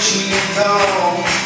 she goes.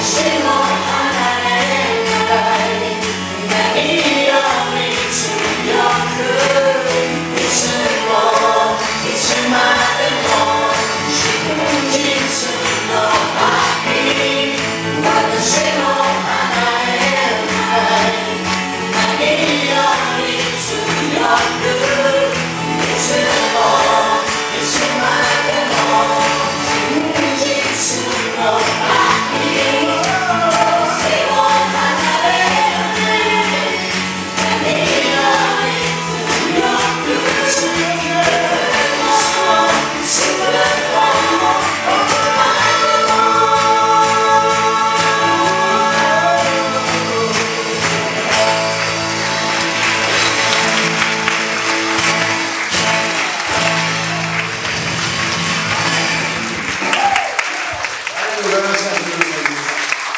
Shimon Hanael,